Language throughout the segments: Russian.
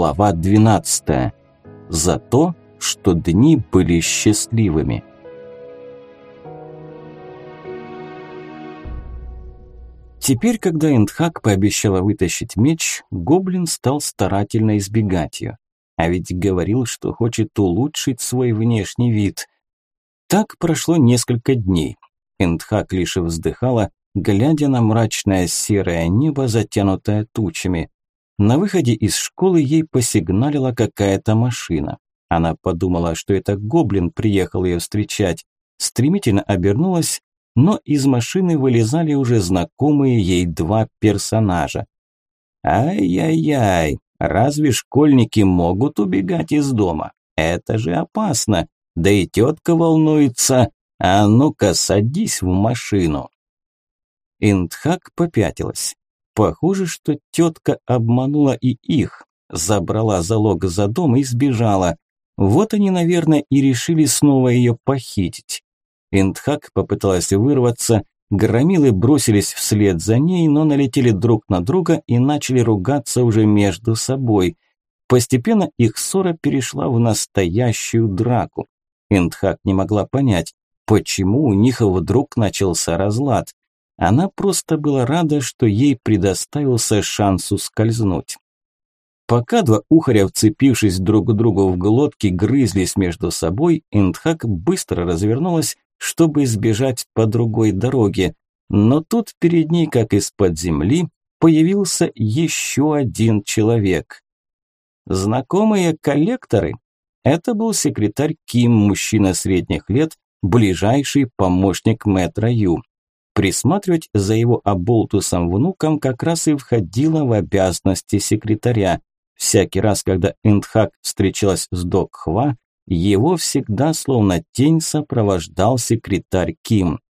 Глава 12. За то, что дни были счастливыми. Теперь, когда Эндхак пообещала вытащить меч, гоблин стал старательно избегать ее. А ведь говорил, что хочет улучшить свой внешний вид. Так прошло несколько дней. Эндхак лишь вздыхала, глядя на мрачное серое небо, затянутое тучами. На выходе из школы ей посигналила какая-то машина. Она подумала, что это гоблин приехал ее встречать, стремительно обернулась, но из машины вылезали уже знакомые ей два персонажа. Ай-яй-яй, разве школьники могут убегать из дома? Это же опасно. Да и тетка волнуется. А ну-ка, садись в машину. Индхак попятилась. Похоже, что тетка обманула и их, забрала залог за дом и сбежала. Вот они, наверное, и решили снова ее похитить. Индхак попыталась вырваться, громилы бросились вслед за ней, но налетели друг на друга и начали ругаться уже между собой. Постепенно их ссора перешла в настоящую драку. Индхак не могла понять, почему у них вдруг начался разлад. Она просто была рада, что ей предоставился шанс ускользнуть. Пока два ухаря, вцепившись друг другу в глотки, грызлись между собой, Индхак быстро развернулась, чтобы избежать по другой дороге. Но тут перед ней, как из-под земли, появился еще один человек. Знакомые коллекторы. Это был секретарь Ким, мужчина средних лет, ближайший помощник мэтра Ю. Присматривать за его оболтусом внуком как раз и входило в обязанности секретаря. Всякий раз, когда Индхак встречалась с Док Хва, его всегда словно тень сопровождал секретарь Ким.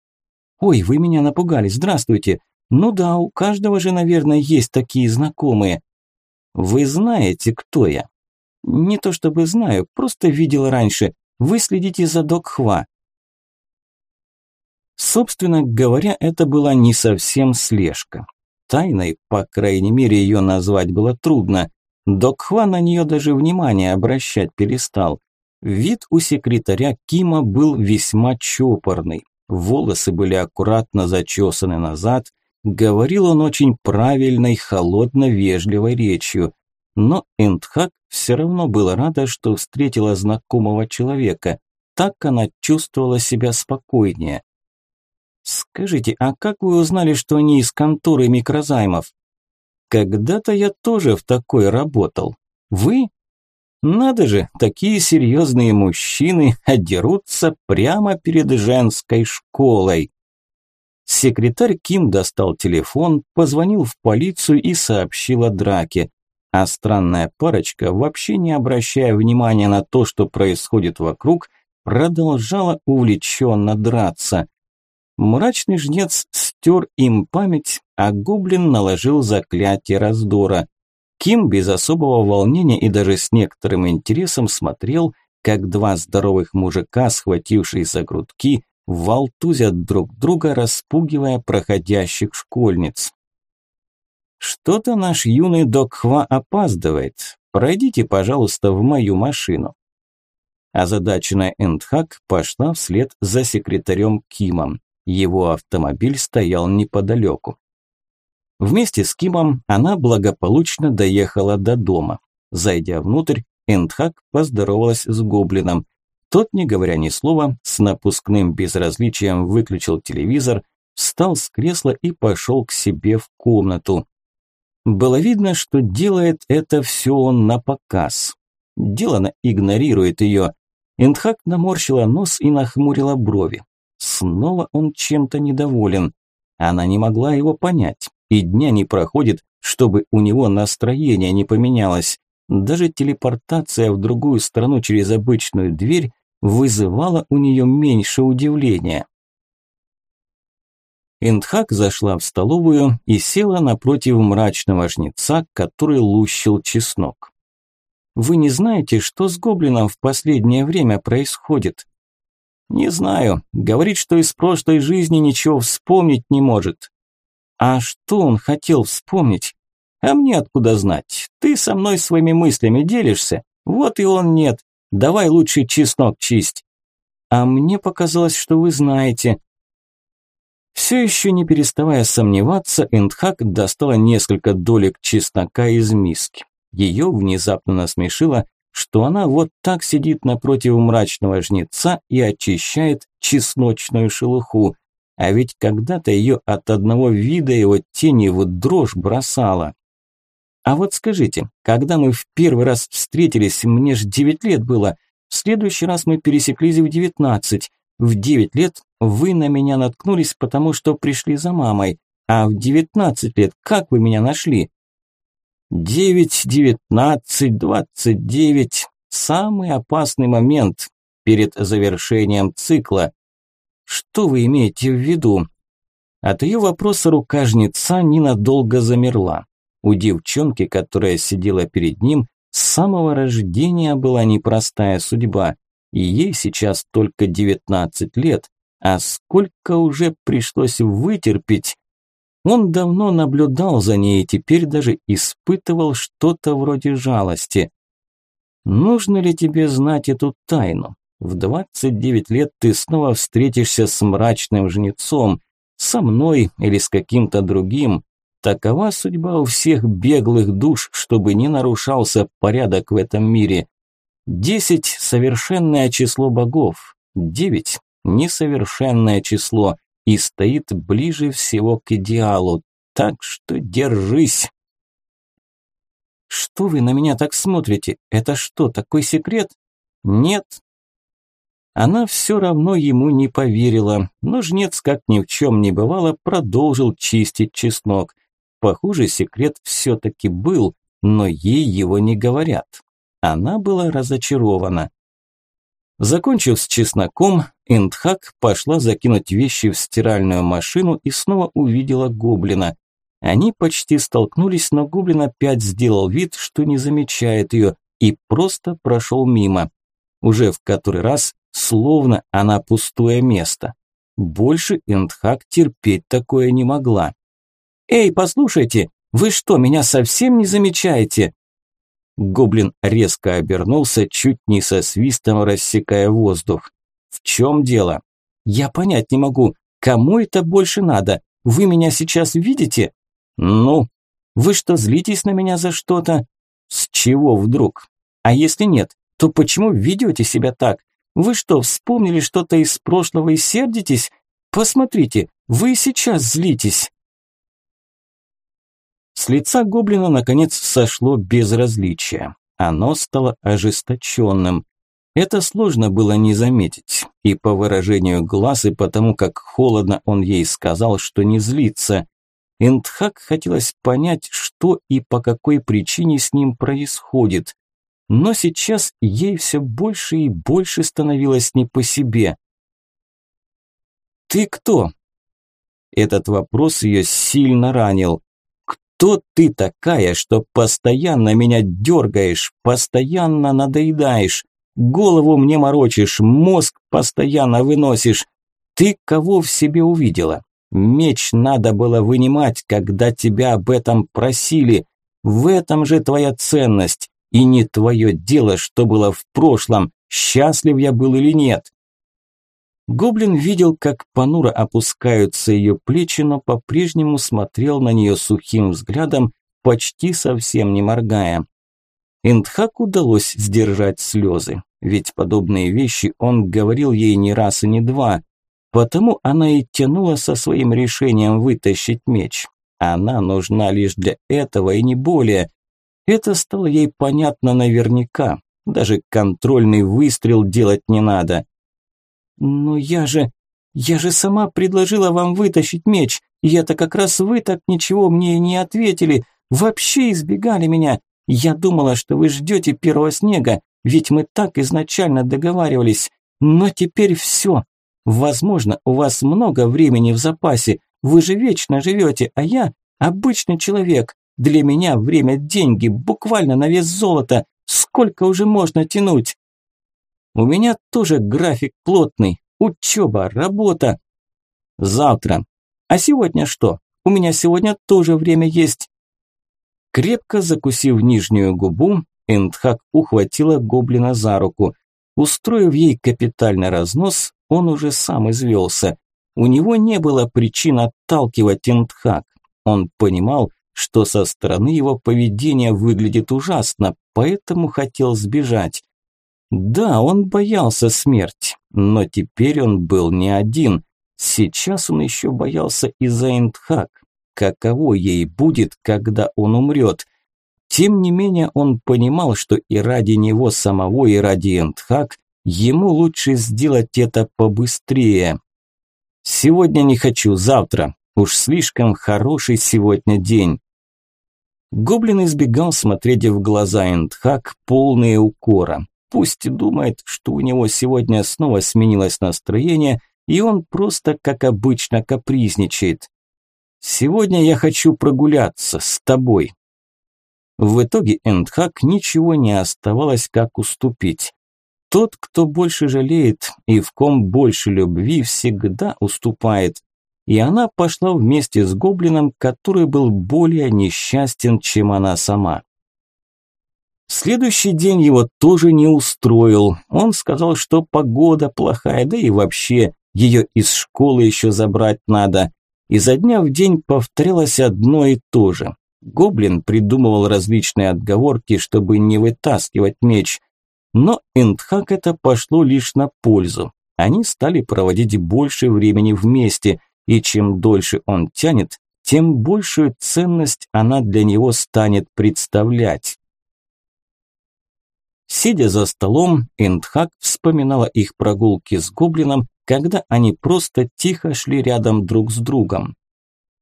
«Ой, вы меня напугали, здравствуйте. Ну да, у каждого же, наверное, есть такие знакомые. Вы знаете, кто я?» «Не то чтобы знаю, просто видел раньше. Вы следите за Док Хва. Собственно говоря, это была не совсем слежка. Тайной, по крайней мере, ее назвать было трудно. Докхва на нее даже внимания обращать перестал. Вид у секретаря Кима был весьма чопорный. Волосы были аккуратно зачесаны назад. Говорил он очень правильной, холодно-вежливой речью. Но Эндхак все равно была рада, что встретила знакомого человека. Так она чувствовала себя спокойнее. Скажите, а как вы узнали, что они из конторы микрозаймов? Когда-то я тоже в такой работал. Вы? Надо же, такие серьезные мужчины одерутся прямо перед женской школой. Секретарь Ким достал телефон, позвонил в полицию и сообщил о драке. А странная парочка, вообще не обращая внимания на то, что происходит вокруг, продолжала увлеченно драться. Мрачный жнец стер им память, а гоблин наложил заклятие раздора. Ким без особого волнения и даже с некоторым интересом смотрел, как два здоровых мужика, схватившие за грудки, валтузят друг друга, распугивая проходящих школьниц. «Что-то наш юный Докхва опаздывает. Пройдите, пожалуйста, в мою машину». Озадаченная Эндхак пошла вслед за секретарем Кимом. Его автомобиль стоял неподалеку. Вместе с Кимом она благополучно доехала до дома. Зайдя внутрь, Эндхак поздоровалась с гоблином. Тот, не говоря ни слова, с напускным безразличием выключил телевизор, встал с кресла и пошел к себе в комнату. Было видно, что делает это все он на показ. Делано игнорирует ее. Эндхак наморщила нос и нахмурила брови. Снова он чем-то недоволен. Она не могла его понять, и дня не проходит, чтобы у него настроение не поменялось. Даже телепортация в другую страну через обычную дверь вызывала у нее меньше удивления. Индхак зашла в столовую и села напротив мрачного жнеца, который лущил чеснок. «Вы не знаете, что с гоблином в последнее время происходит?» Не знаю. Говорит, что из прошлой жизни ничего вспомнить не может. А что он хотел вспомнить? А мне откуда знать? Ты со мной своими мыслями делишься? Вот и он нет. Давай лучше чеснок чисть. А мне показалось, что вы знаете. Все еще не переставая сомневаться, Эндхак достала несколько долек чеснока из миски. Ее внезапно насмешило, что она вот так сидит напротив мрачного жнеца и очищает чесночную шелуху, а ведь когда-то ее от одного вида его тени вот дрожь бросала. А вот скажите, когда мы в первый раз встретились, мне ж девять лет было, в следующий раз мы пересеклись в девятнадцать. В девять лет вы на меня наткнулись, потому что пришли за мамой, а в девятнадцать лет как вы меня нашли? Девять, девятнадцать, двадцать девять – самый опасный момент перед завершением цикла. Что вы имеете в виду? От ее вопроса рука ненадолго замерла. У девчонки, которая сидела перед ним, с самого рождения была непростая судьба, и ей сейчас только 19 лет, а сколько уже пришлось вытерпеть. Он давно наблюдал за ней и теперь даже испытывал что-то вроде жалости. Нужно ли тебе знать эту тайну? В 29 лет ты снова встретишься с мрачным жнецом, со мной или с каким-то другим, Такова судьба у всех беглых душ, чтобы не нарушался порядок в этом мире. Десять – совершенное число богов, девять – несовершенное число и стоит ближе всего к идеалу. Так что держись. Что вы на меня так смотрите? Это что, такой секрет? Нет. Она все равно ему не поверила, но жнец, как ни в чем не бывало, продолжил чистить чеснок. Похоже, секрет все-таки был, но ей его не говорят. Она была разочарована. Закончив с чесноком, Эндхак пошла закинуть вещи в стиральную машину и снова увидела гоблина. Они почти столкнулись, но гоблин опять сделал вид, что не замечает ее, и просто прошел мимо. Уже в который раз, словно она пустое место. Больше Эндхак терпеть такое не могла. «Эй, послушайте, вы что, меня совсем не замечаете?» Гоблин резко обернулся, чуть не со свистом рассекая воздух. «В чем дело?» «Я понять не могу, кому это больше надо? Вы меня сейчас видите?» «Ну?» «Вы что, злитесь на меня за что-то?» «С чего вдруг?» «А если нет, то почему ведете себя так? Вы что, вспомнили что-то из прошлого и сердитесь? Посмотрите, вы сейчас злитесь!» С лица гоблина наконец сошло безразличие. Оно стало ожесточенным. Это сложно было не заметить. И по выражению глаз, и потому как холодно он ей сказал, что не злится. Эндхак хотелось понять, что и по какой причине с ним происходит. Но сейчас ей все больше и больше становилось не по себе. «Ты кто?» Этот вопрос ее сильно ранил. Кто ты такая, что постоянно меня дергаешь, постоянно надоедаешь, голову мне морочишь, мозг постоянно выносишь? Ты кого в себе увидела? Меч надо было вынимать, когда тебя об этом просили. В этом же твоя ценность. И не твое дело, что было в прошлом, счастлив я был или нет. Гоблин видел, как понуро опускаются ее плечи, но по-прежнему смотрел на нее сухим взглядом, почти совсем не моргая. Эндхак удалось сдержать слезы, ведь подобные вещи он говорил ей не раз и не два, потому она и тянула со своим решением вытащить меч. Она нужна лишь для этого и не более. Это стало ей понятно наверняка, даже контрольный выстрел делать не надо. «Но я же... я же сама предложила вам вытащить меч, и это как раз вы так ничего мне и не ответили, вообще избегали меня. Я думала, что вы ждете первого снега, ведь мы так изначально договаривались. Но теперь все. Возможно, у вас много времени в запасе, вы же вечно живете, а я обычный человек. Для меня время – деньги, буквально на вес золота. Сколько уже можно тянуть? У меня тоже график плотный. Учеба, работа. Завтра. А сегодня что? У меня сегодня тоже время есть. Крепко закусив нижнюю губу, Эндхак ухватила гоблина за руку. Устроив ей капитальный разнос, он уже сам извелся. У него не было причин отталкивать Эндхак. Он понимал, что со стороны его поведение выглядит ужасно, поэтому хотел сбежать. Да, он боялся смерти, но теперь он был не один. Сейчас он еще боялся и за Эндхак. Каково ей будет, когда он умрет? Тем не менее, он понимал, что и ради него самого, и ради Эндхак ему лучше сделать это побыстрее. «Сегодня не хочу, завтра. Уж слишком хороший сегодня день». Гоблин избегал смотреть в глаза Эндхак, полные укора. Пусть думает, что у него сегодня снова сменилось настроение, и он просто, как обычно, капризничает. «Сегодня я хочу прогуляться с тобой». В итоге Эндхак ничего не оставалось, как уступить. Тот, кто больше жалеет и в ком больше любви, всегда уступает. И она пошла вместе с гоблином, который был более несчастен, чем она сама. Следующий день его тоже не устроил. Он сказал, что погода плохая, да и вообще ее из школы еще забрать надо. И за дня в день повторялось одно и то же. Гоблин придумывал различные отговорки, чтобы не вытаскивать меч. Но Эндхак это пошло лишь на пользу. Они стали проводить больше времени вместе, и чем дольше он тянет, тем большую ценность она для него станет представлять. Сидя за столом, Эндхак вспоминала их прогулки с гоблином, когда они просто тихо шли рядом друг с другом.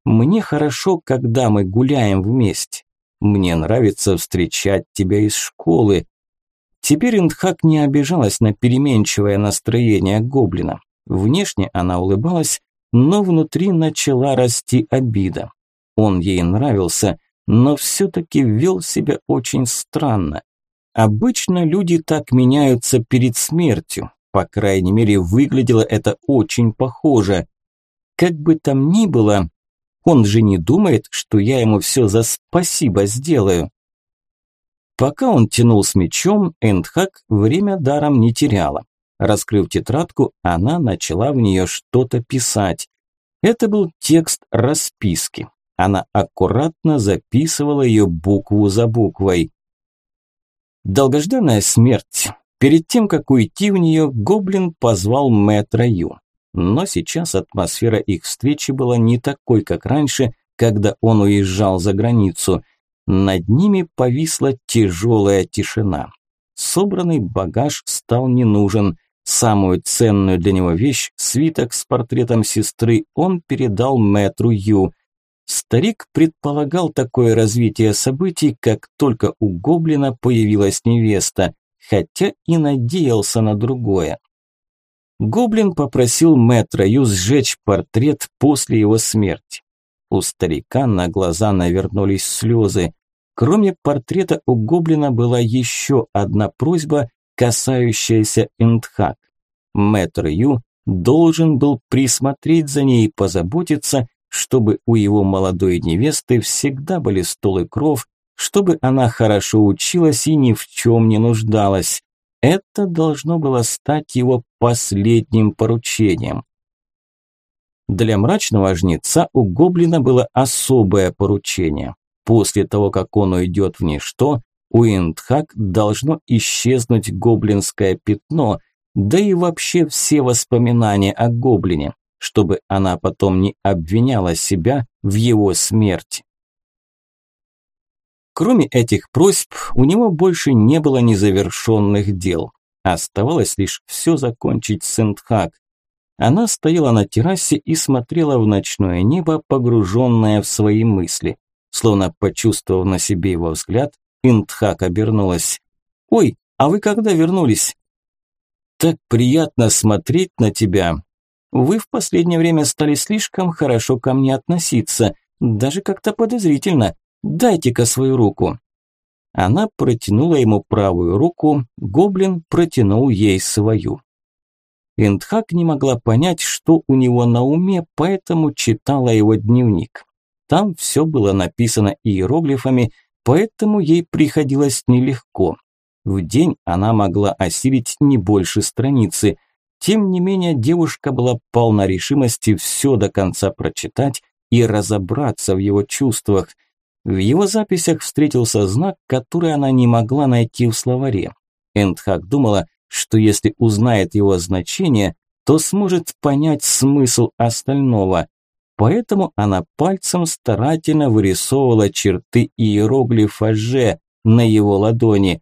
«Мне хорошо, когда мы гуляем вместе. Мне нравится встречать тебя из школы». Теперь Эндхак не обижалась на переменчивое настроение гоблина. Внешне она улыбалась, но внутри начала расти обида. Он ей нравился, но все-таки вел себя очень странно. Обычно люди так меняются перед смертью. По крайней мере, выглядело это очень похоже. Как бы там ни было, он же не думает, что я ему все за спасибо сделаю. Пока он тянул с мечом, Эндхак время даром не теряла. Раскрыв тетрадку, она начала в нее что-то писать. Это был текст расписки. Она аккуратно записывала ее букву за буквой. Долгожданная смерть. Перед тем, как уйти в нее, Гоблин позвал мэтра Ю. Но сейчас атмосфера их встречи была не такой, как раньше, когда он уезжал за границу. Над ними повисла тяжелая тишина. Собранный багаж стал не нужен. Самую ценную для него вещь, свиток с портретом сестры, он передал мэтру Ю. Старик предполагал такое развитие событий, как только у гоблина появилась невеста, хотя и надеялся на другое. Гоблин попросил мэтра Ю сжечь портрет после его смерти. У старика на глаза навернулись слезы. Кроме портрета у гоблина была еще одна просьба, касающаяся Эндхак. Мэтр Ю должен был присмотреть за ней и позаботиться, чтобы у его молодой невесты всегда были стол и кров, чтобы она хорошо училась и ни в чем не нуждалась. Это должно было стать его последним поручением. Для мрачного жнеца у гоблина было особое поручение. После того, как он уйдет в ничто, у Индхак должно исчезнуть гоблинское пятно, да и вообще все воспоминания о гоблине чтобы она потом не обвиняла себя в его смерти. Кроме этих просьб, у него больше не было незавершенных дел. Оставалось лишь все закончить с Эндхак. Она стояла на террасе и смотрела в ночное небо, погруженная в свои мысли. Словно почувствовав на себе его взгляд, Индхак обернулась. «Ой, а вы когда вернулись?» «Так приятно смотреть на тебя», вы в последнее время стали слишком хорошо ко мне относиться, даже как-то подозрительно. Дайте-ка свою руку». Она протянула ему правую руку, гоблин протянул ей свою. Эндхак не могла понять, что у него на уме, поэтому читала его дневник. Там все было написано иероглифами, поэтому ей приходилось нелегко. В день она могла осилить не больше страницы. Тем не менее, девушка была полна решимости все до конца прочитать и разобраться в его чувствах. В его записях встретился знак, который она не могла найти в словаре. Эндхак думала, что если узнает его значение, то сможет понять смысл остального. Поэтому она пальцем старательно вырисовывала черты иероглифа «Ж» на его ладони.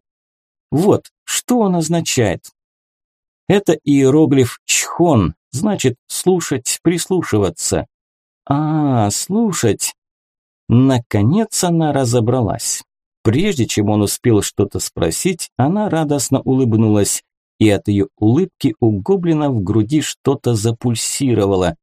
Вот, что он означает. Это иероглиф «Чхон», значит слушать, прислушиваться. А, слушать. Наконец она разобралась. Прежде чем он успел что-то спросить, она радостно улыбнулась, и от ее улыбки у гоблина в груди что-то запульсировало.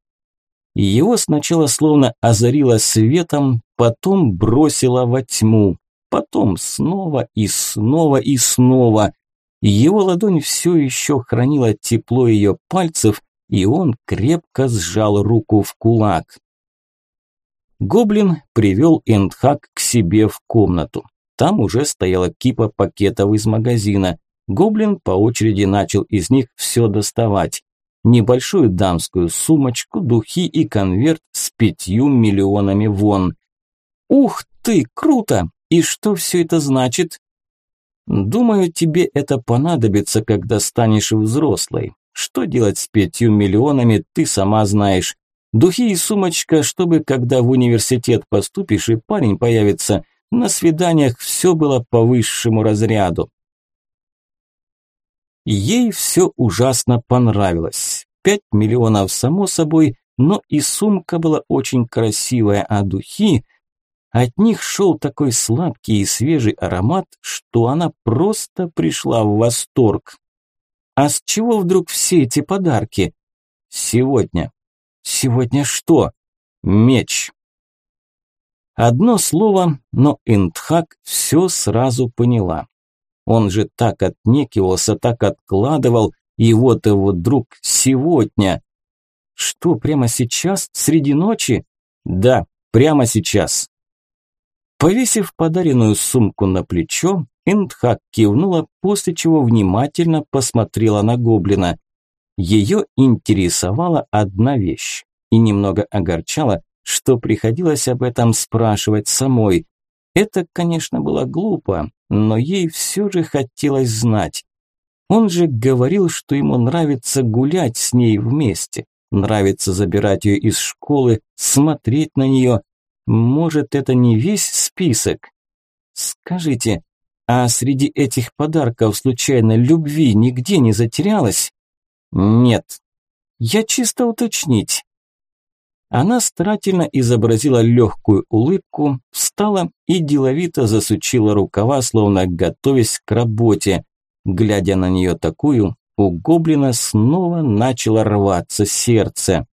Его сначала словно озарило светом, потом бросило во тьму, потом снова и снова и снова. Его ладонь все еще хранила тепло ее пальцев, и он крепко сжал руку в кулак. Гоблин привел Эндхак к себе в комнату. Там уже стояла кипа пакетов из магазина. Гоблин по очереди начал из них все доставать небольшую дамскую сумочку, духи и конверт с пятью миллионами вон. Ух ты, круто! И что все это значит? Думаю, тебе это понадобится, когда станешь взрослой. Что делать с пятью миллионами, ты сама знаешь. Духи и сумочка, чтобы когда в университет поступишь и парень появится, на свиданиях все было по высшему разряду. Ей все ужасно понравилось. Пять миллионов само собой, но и сумка была очень красивая, а духи... От них шел такой сладкий и свежий аромат, что она просто пришла в восторг. А с чего вдруг все эти подарки? Сегодня. Сегодня что? Меч. Одно слово, но Интхак все сразу поняла. Он же так отнекивался, так откладывал, и вот его друг сегодня. Что, прямо сейчас, среди ночи? Да, прямо сейчас. Повесив подаренную сумку на плечо, Эндхак кивнула, после чего внимательно посмотрела на гоблина. Ее интересовала одна вещь и немного огорчала, что приходилось об этом спрашивать самой. Это, конечно, было глупо, но ей все же хотелось знать. Он же говорил, что ему нравится гулять с ней вместе, нравится забирать ее из школы, смотреть на нее. Может, это не весь список? Скажите, а среди этих подарков случайно любви нигде не затерялась? Нет. Я чисто уточнить. Она старательно изобразила легкую улыбку, встала и деловито засучила рукава, словно готовясь к работе. Глядя на нее такую, у гоблина снова начало рваться сердце.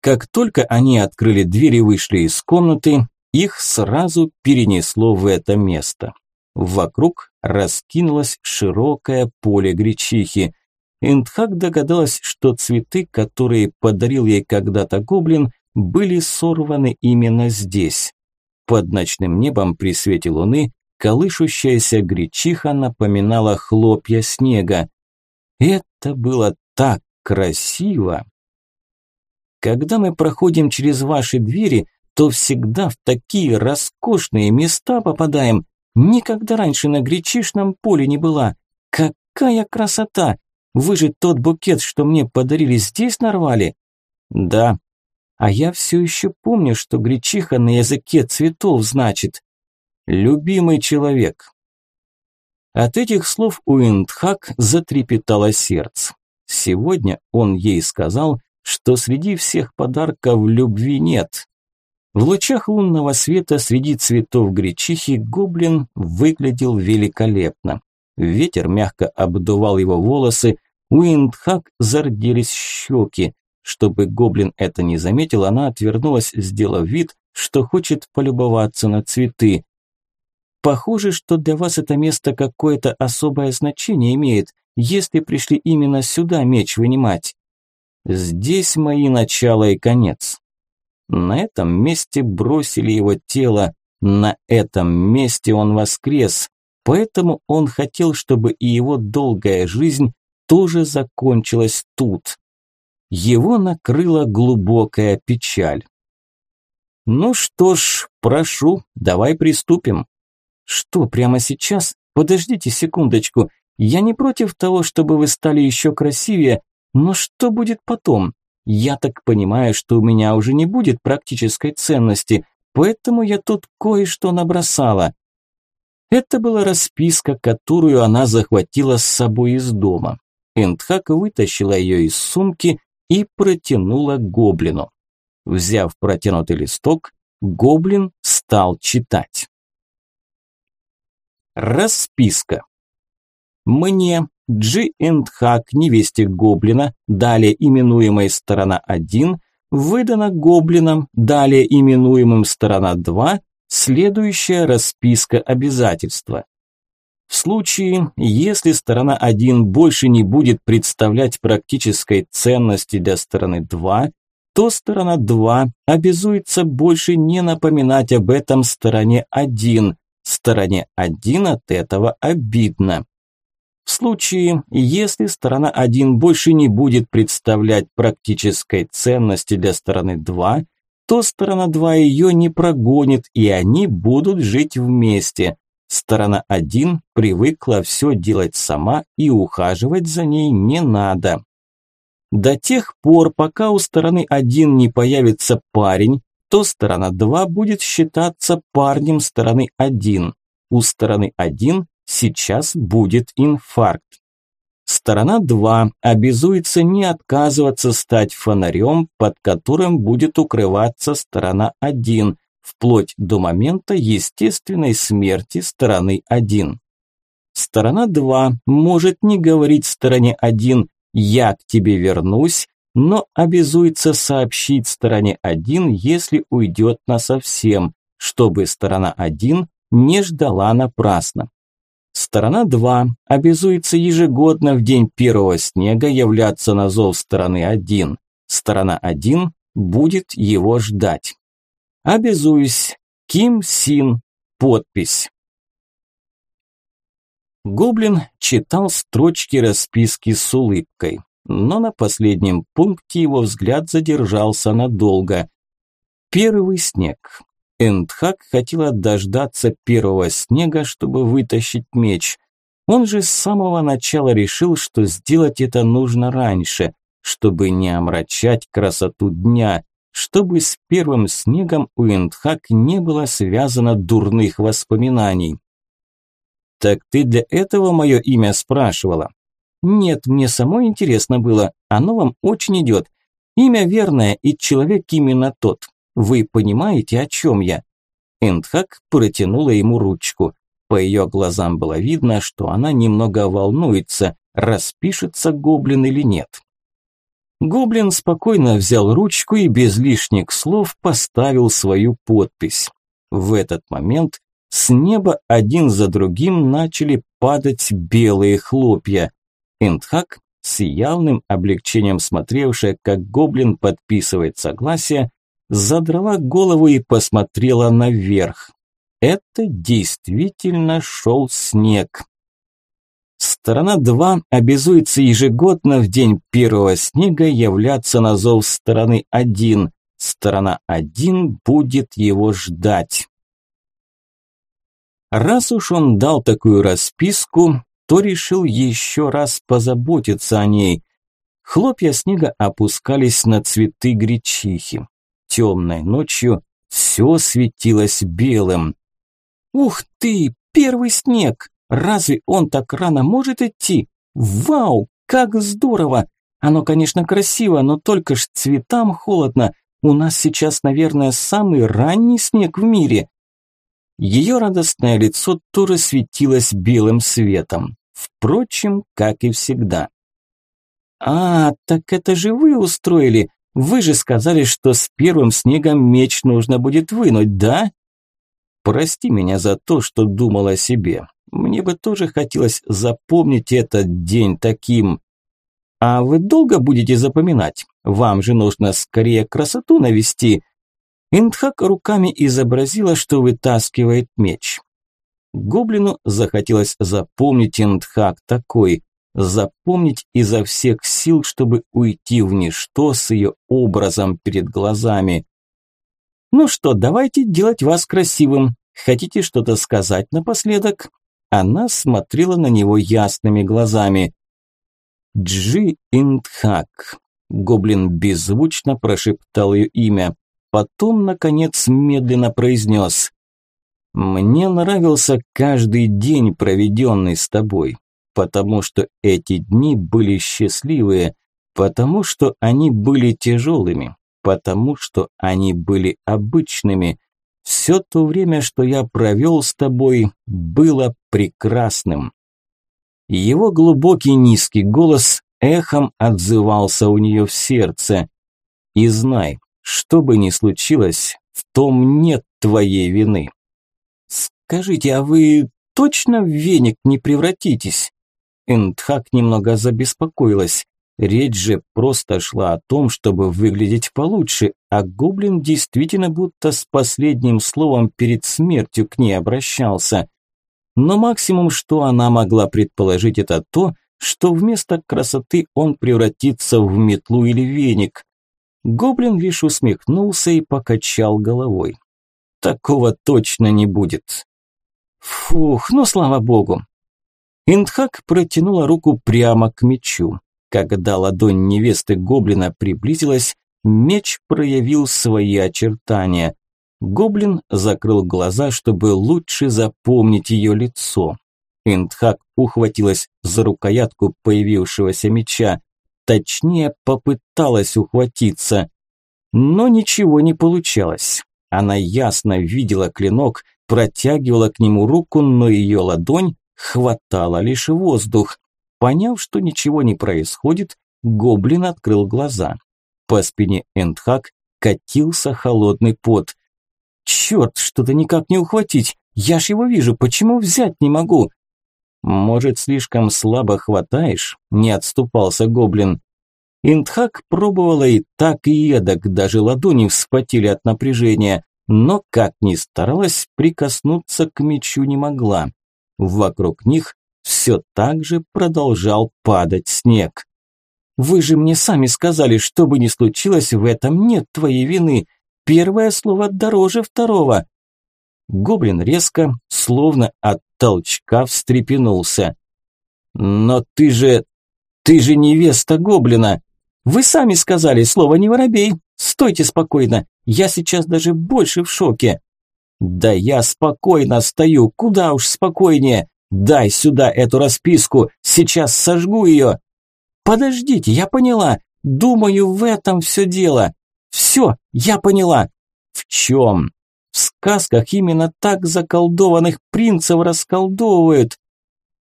Как только они открыли дверь и вышли из комнаты, их сразу перенесло в это место. Вокруг раскинулось широкое поле гречихи. Эндхак догадалась, что цветы, которые подарил ей когда-то гоблин, были сорваны именно здесь. Под ночным небом при свете луны колышущаяся гречиха напоминала хлопья снега. Это было так красиво! Когда мы проходим через ваши двери, то всегда в такие роскошные места попадаем. Никогда раньше на гречишном поле не была. Какая красота! Вы же тот букет, что мне подарили, здесь нарвали? Да. А я все еще помню, что гречиха на языке цветов значит. Любимый человек. От этих слов у Индхак затрепетало сердце. Сегодня он ей сказал, что среди всех подарков любви нет. В лучах лунного света среди цветов гречихи гоблин выглядел великолепно. Ветер мягко обдувал его волосы, у Индхак зарделись щеки. Чтобы гоблин это не заметил, она отвернулась, сделав вид, что хочет полюбоваться на цветы. «Похоже, что для вас это место какое-то особое значение имеет, если пришли именно сюда меч вынимать. Здесь мои начало и конец». На этом месте бросили его тело, На этом месте он воскрес, поэтому он хотел, чтобы и его долгая жизнь тоже закончилась тут. Его накрыла глубокая печаль. Ну что ж, прошу, давай приступим. Что, прямо сейчас? Подождите секундочку. Я не против того, чтобы вы стали еще красивее, но что будет потом? Я так понимаю, что у меня уже не будет практической ценности, поэтому я тут кое-что набросала. Это была расписка, которую она захватила с собой из дома. Эндхак вытащила ее из сумки и протянула гоблину. Взяв протянутый листок, гоблин стал читать. Расписка. Мне, Джи Эндхак, невесте гоблина, далее именуемой сторона 1, выдана гоблинам, далее именуемым сторона 2, следующая расписка обязательства. В случае, если сторона 1 больше не будет представлять практической ценности для стороны 2, то сторона 2 обязуется больше не напоминать об этом стороне 1. Стороне 1 от этого обидно. В случае, если сторона 1 больше не будет представлять практической ценности для стороны 2, то сторона 2 ее не прогонит, и они будут жить вместе. Сторона 1 привыкла все делать сама, и ухаживать за ней не надо. До тех пор, пока у стороны 1 не появится парень, то сторона 2 будет считаться парнем стороны 1. У стороны 1 сейчас будет инфаркт. Сторона 2 обязуется не отказываться стать фонарем, под которым будет укрываться сторона 1, вплоть до момента естественной смерти стороны 1. Сторона 2 может не говорить стороне 1 «я к тебе вернусь», но обязуется сообщить стороне 1, если уйдет насовсем, чтобы сторона 1 не ждала напрасно. Сторона 2 обязуется ежегодно в день первого снега являться на зов стороны 1. Сторона 1 будет его ждать. Обязуюсь. Ким Син. Подпись. Гоблин читал строчки расписки с улыбкой, но на последнем пункте его взгляд задержался надолго. Первый снег. Эндхак хотела дождаться первого снега, чтобы вытащить меч. Он же с самого начала решил, что сделать это нужно раньше, чтобы не омрачать красоту дня, чтобы с первым снегом у Эндхак не было связано дурных воспоминаний. «Так ты для этого мое имя спрашивала?» «Нет, мне самой интересно было, оно вам очень идет. Имя верное, и человек именно тот. Вы понимаете, о чем я?» Эндхак протянула ему ручку. По ее глазам было видно, что она немного волнуется, распишется гоблин или нет. Гоблин спокойно взял ручку и без лишних слов поставил свою подпись. В этот момент с неба один за другим начали падать белые хлопья. Эндхак, с явным облегчением смотревшая, как гоблин подписывает согласие, задрала голову и посмотрела наверх. Это действительно шел снег. Сторона 2 обязуется ежегодно в день первого снега являться на зов стороны 1. Сторона 1 будет его ждать. Раз уж он дал такую расписку, то решил еще раз позаботиться о ней. Хлопья снега опускались на цветы гречихи. Темной ночью все светилось белым. «Ух ты, первый снег!» Разве он так рано может идти? Вау, как здорово! Оно, конечно, красиво, но только ж цветам холодно. У нас сейчас, наверное, самый ранний снег в мире. Ее радостное лицо тоже светилось белым светом. Впрочем, как и всегда. «А, так это же вы устроили. Вы же сказали, что с первым снегом меч нужно будет вынуть, да?» «Прости меня за то, что думал о себе. Мне бы тоже хотелось запомнить этот день таким. А вы долго будете запоминать? Вам же нужно скорее красоту навести. Индхак руками изобразила, что вытаскивает меч. Гоблину захотелось запомнить Индхак такой, запомнить изо всех сил, чтобы уйти в ничто с ее образом перед глазами. «Ну что, давайте делать вас красивым. Хотите что-то сказать напоследок?» Она смотрела на него ясными глазами. «Джи Индхак», – гоблин беззвучно прошептал ее имя. Потом, наконец, медленно произнес. «Мне нравился каждый день, проведенный с тобой потому что эти дни были счастливые, потому что они были тяжелыми, потому что они были обычными. Все то время, что я провел с тобой, было прекрасным. Его глубокий низкий голос эхом отзывался у нее в сердце. И знай, что бы ни случилось, в том нет твоей вины. Скажите, а вы точно в веник не превратитесь? Эндхак немного забеспокоилась. Речь же просто шла о том, чтобы выглядеть получше, а гоблин действительно будто с последним словом перед смертью к ней обращался. Но максимум, что она могла предположить, это то, что вместо красоты он превратится в метлу или веник. Гоблин лишь усмехнулся и покачал головой. Такого точно не будет. Фух, ну слава богу, Индхак протянула руку прямо к мечу. Когда ладонь невесты гоблина приблизилась, меч проявил свои очертания. Гоблин закрыл глаза, чтобы лучше запомнить ее лицо. Индхак ухватилась за рукоятку появившегося меча. Точнее, попыталась ухватиться. Но ничего не получалось. Она ясно видела клинок, протягивала к нему руку, но ее ладонь Хватало лишь воздух. Поняв, что ничего не происходит, гоблин открыл глаза. По спине Эндхак катился холодный пот. «Черт, что-то никак не ухватить! Я ж его вижу, почему взять не могу?» «Может, слишком слабо хватаешь?» – не отступался гоблин. Индхак пробовала и так, и эдак, даже ладони вспотели от напряжения, но, как ни старалась, прикоснуться к мечу не могла. Вокруг них все так же продолжал падать снег. «Вы же мне сами сказали, что бы ни случилось, в этом нет твоей вины. Первое слово дороже второго». Гоблин резко, словно от толчка, встрепенулся. «Но ты же... ты же невеста гоблина! Вы сами сказали, слово не воробей! Стойте спокойно, я сейчас даже больше в шоке!» «Да я спокойно стою, куда уж спокойнее! Дай сюда эту расписку, сейчас сожгу ее!» «Подождите, я поняла, думаю, в этом все дело. Все, я поняла. В чем? В сказках именно так заколдованных принцев расколдовывают.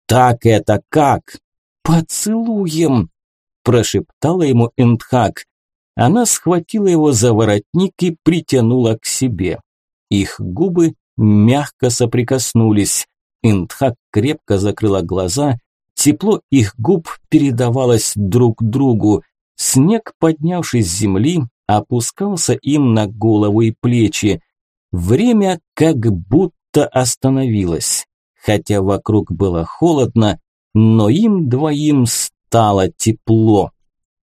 Так это как? Поцелуем!» прошептала ему Эндхак. Она схватила его за воротник и притянула к себе. Их губы мягко соприкоснулись. Индхак крепко закрыла глаза, тепло их губ передавалось друг другу. Снег, поднявшись с земли, опускался им на голову и плечи. Время как будто остановилось. Хотя вокруг было холодно, но им двоим стало тепло.